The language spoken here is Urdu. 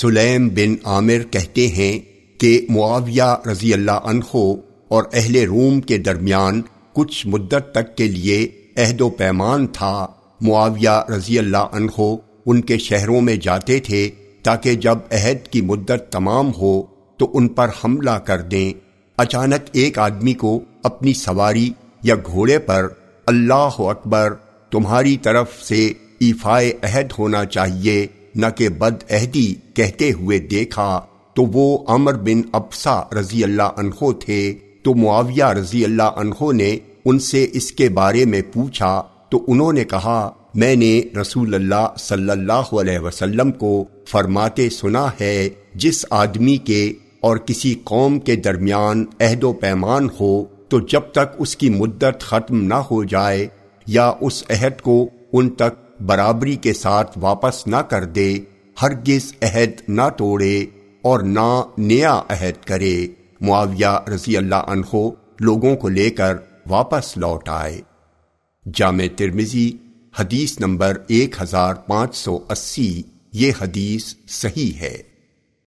سلیم بن عامر کہتے ہیں کہ معاویہ رضی اللہ عنہ اور اہل روم کے درمیان کچھ مدت تک کے لیے عہد و پیمان تھا۔ معاویہ رضی اللہ عنہ ان کے شہروں میں جاتے تھے تاکہ جب عہد کی مدت تمام ہو تو ان پر حملہ کر دیں۔ اچانک ایک آدمی کو اپنی سواری یا گھوڑے پر اللہ اکبر، تمہاری طرف سے ایفائے عہد ہونا چاہیے نہ کہ بد عہدی کہتے ہوئے دیکھا تو وہ عمر بن ابسا رضی اللہ عنہ تھے، تو معاویہ رضی اللہ عنہ نے ان سے اس کے بارے میں پوچھا، تو انہوں نے کہا، میں نے رسول اللہ صلی اللہ علیہ وسلم کو فرماتے سنا ہے، جس آدمی کے اور کسی قوم کے درمیان عہد و پیمان ہو، تو جب تک اس کی مدت ختم نہ ہو جائے یا اس عہد کو ان تک برابری کے ساتھ واپس نہ کر دے، ہرگز عہد نہ توڑے اور نہ نیا عہد کرے۔ معاویہ رضی اللہ عنہ لوگوں کو لے کر واپس لوٹ آئے۔ جامع ترمزی حدیث نمبر ایک ہزار پانچ سو اسی، یہ حدیث صحیح ہے۔